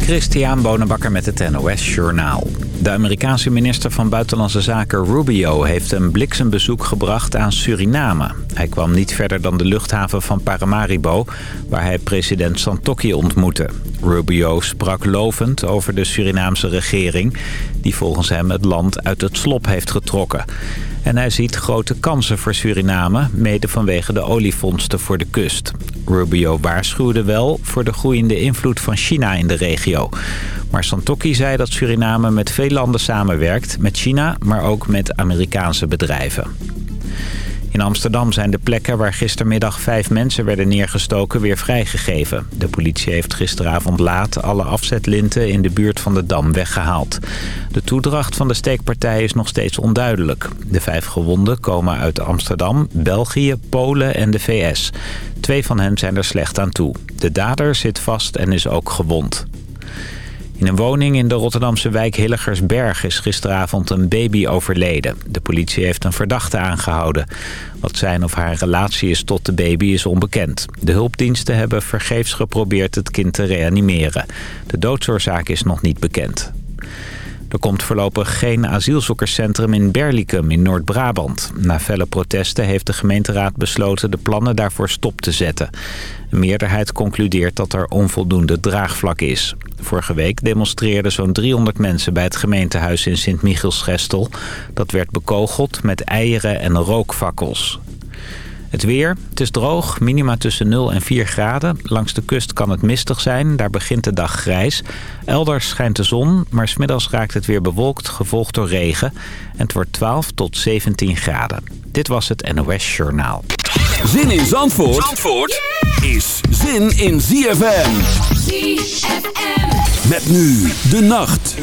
Christian Bonenbakker met het NOS Journaal. De Amerikaanse minister van Buitenlandse Zaken Rubio heeft een bliksembezoek gebracht aan Suriname. Hij kwam niet verder dan de luchthaven van Paramaribo, waar hij president Santokki ontmoette. Rubio sprak lovend over de Surinaamse regering, die volgens hem het land uit het slop heeft getrokken. En hij ziet grote kansen voor Suriname, mede vanwege de olievondsten voor de kust. Rubio waarschuwde wel voor de groeiende invloed van China in de regio. Maar Santokki zei dat Suriname met veel landen samenwerkt, met China, maar ook met Amerikaanse bedrijven. In Amsterdam zijn de plekken waar gistermiddag vijf mensen werden neergestoken weer vrijgegeven. De politie heeft gisteravond laat alle afzetlinten in de buurt van de Dam weggehaald. De toedracht van de steekpartij is nog steeds onduidelijk. De vijf gewonden komen uit Amsterdam, België, Polen en de VS. Twee van hen zijn er slecht aan toe. De dader zit vast en is ook gewond. In een woning in de Rotterdamse wijk Hilligersberg is gisteravond een baby overleden. De politie heeft een verdachte aangehouden. Wat zijn of haar relatie is tot de baby is onbekend. De hulpdiensten hebben vergeefs geprobeerd het kind te reanimeren. De doodsoorzaak is nog niet bekend. Er komt voorlopig geen asielzoekerscentrum in Berlicum in Noord-Brabant. Na felle protesten heeft de gemeenteraad besloten de plannen daarvoor stop te zetten. Een meerderheid concludeert dat er onvoldoende draagvlak is. Vorige week demonstreerden zo'n 300 mensen bij het gemeentehuis in Sint-Michielsgestel. Dat werd bekogeld met eieren en rookvakkels. Het weer, het is droog, minima tussen 0 en 4 graden. Langs de kust kan het mistig zijn, daar begint de dag grijs. Elders schijnt de zon, maar smiddags raakt het weer bewolkt, gevolgd door regen. En het wordt 12 tot 17 graden. Dit was het NOS Journaal. Zin in Zandvoort, Zandvoort is zin in ZFM. ZFM. Met nu de nacht.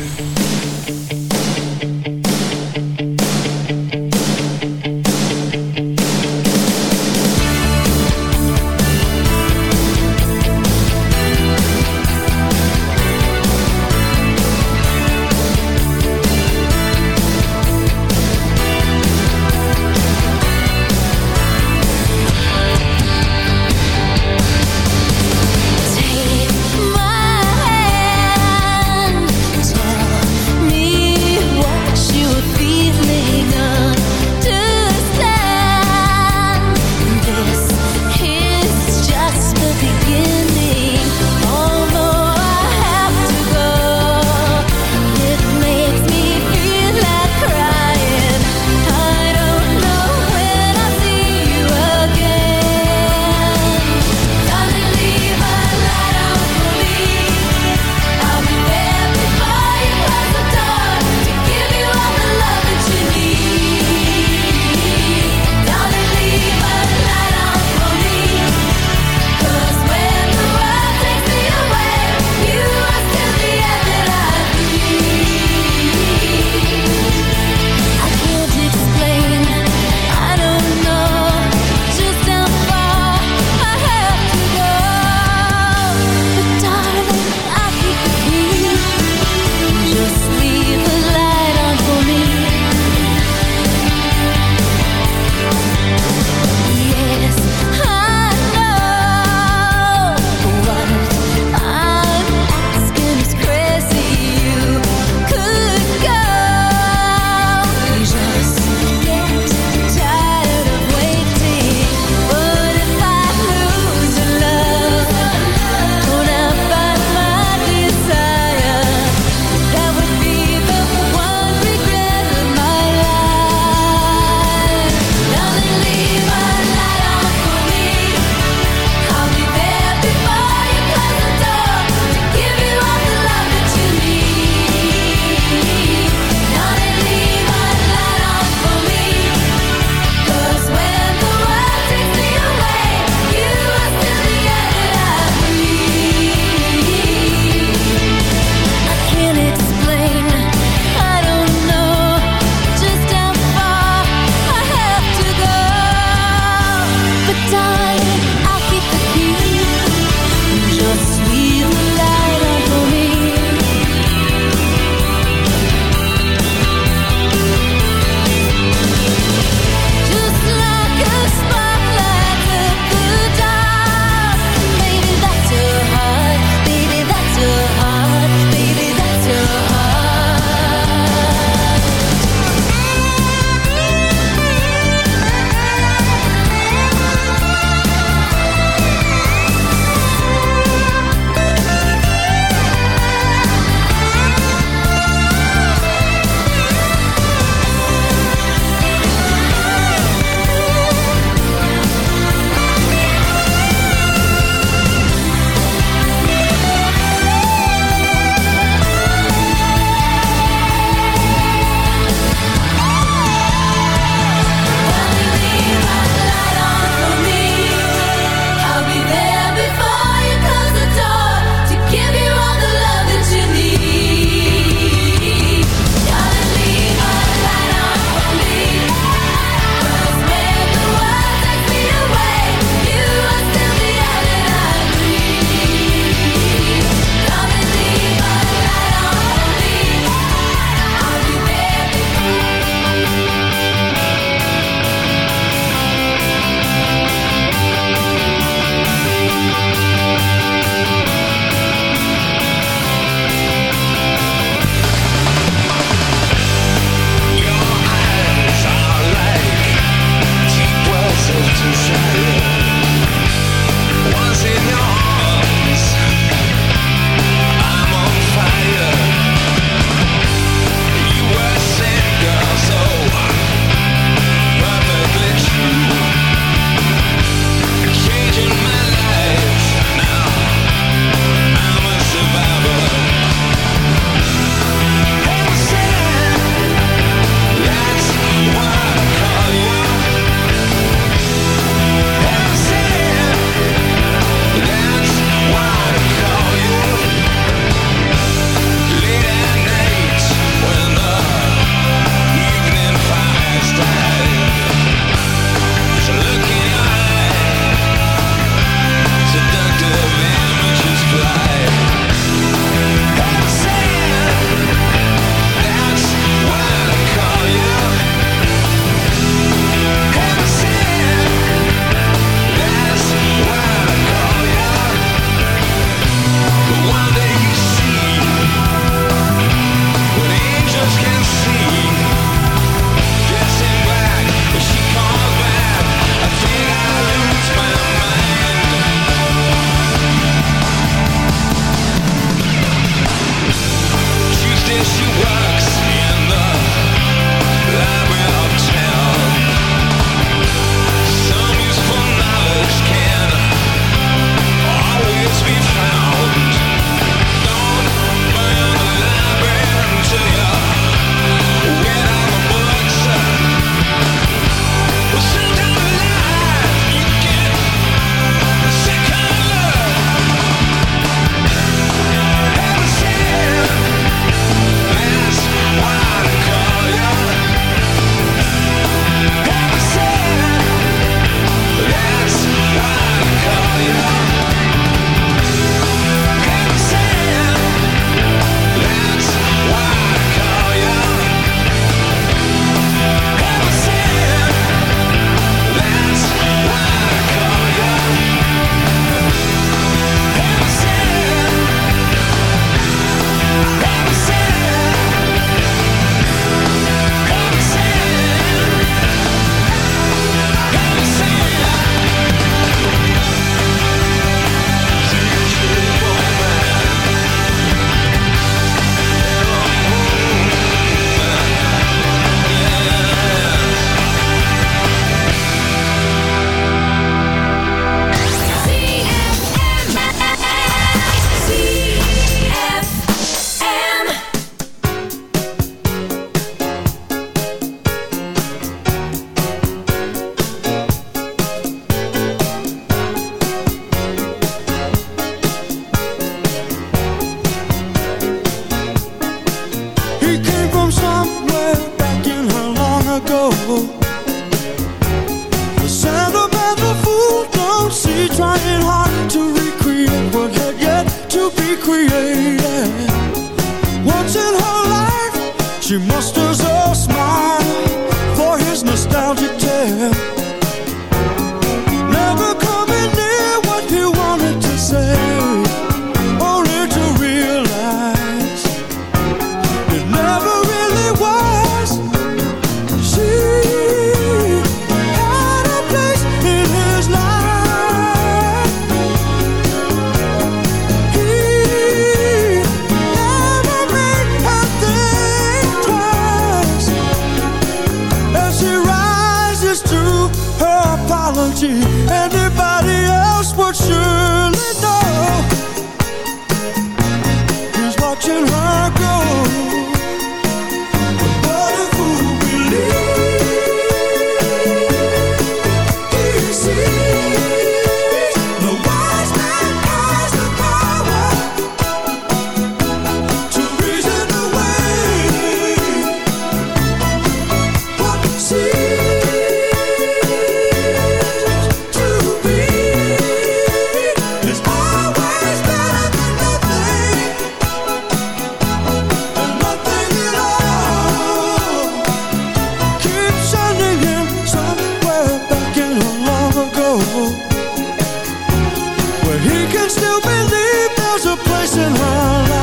all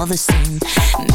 all the same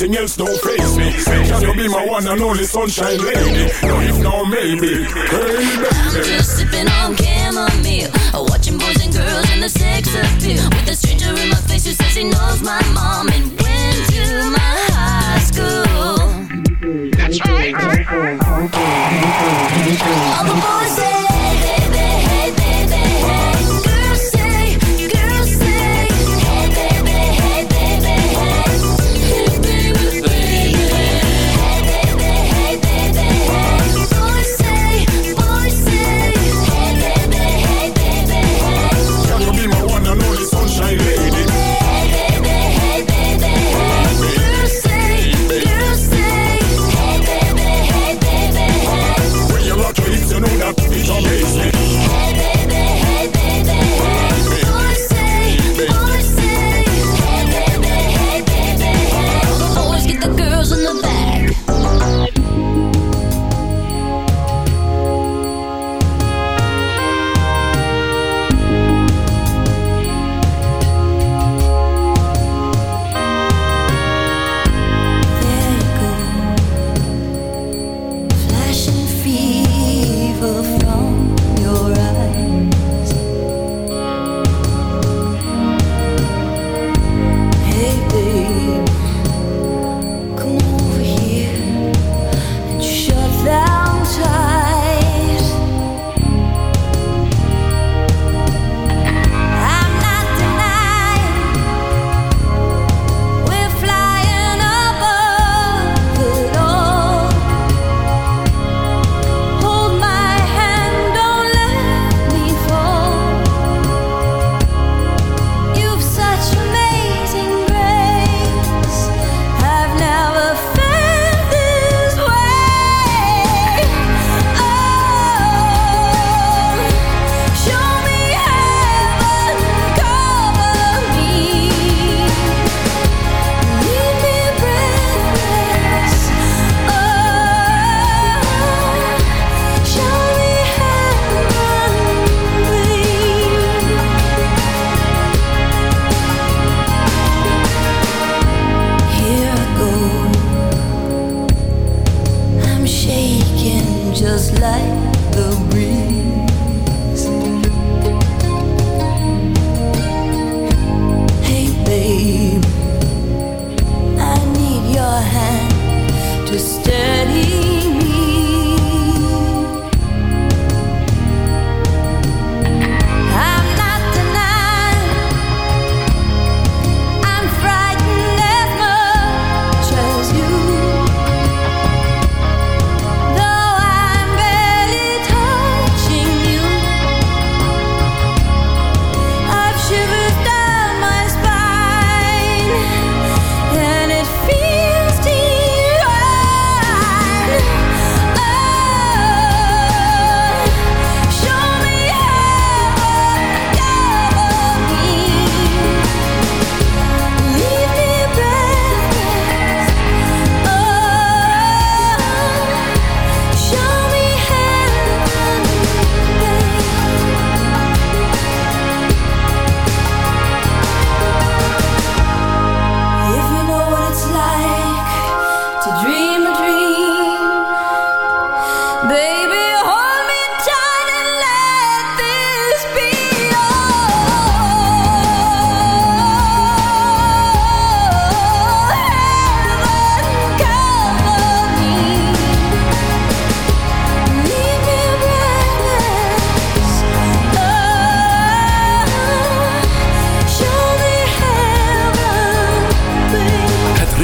nothing else don't face me. Can you be my one and only sunshine lady?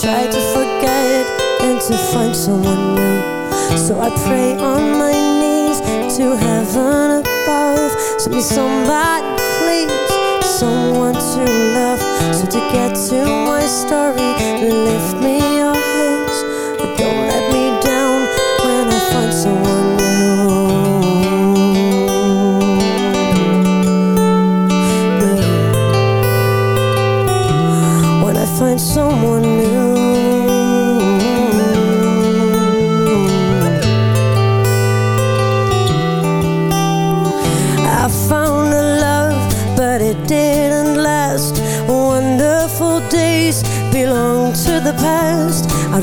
try to forget and to find someone new. So I pray on my knees to heaven above. Send me somebody, please, someone to love. So to get to my story, lift me your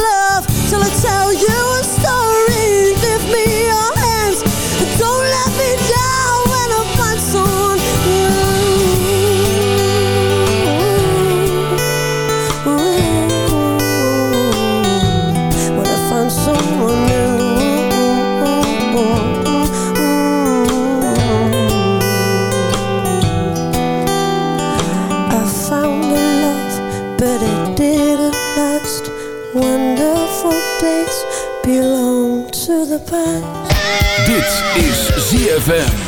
Love. Dit is ZFM.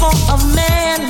Come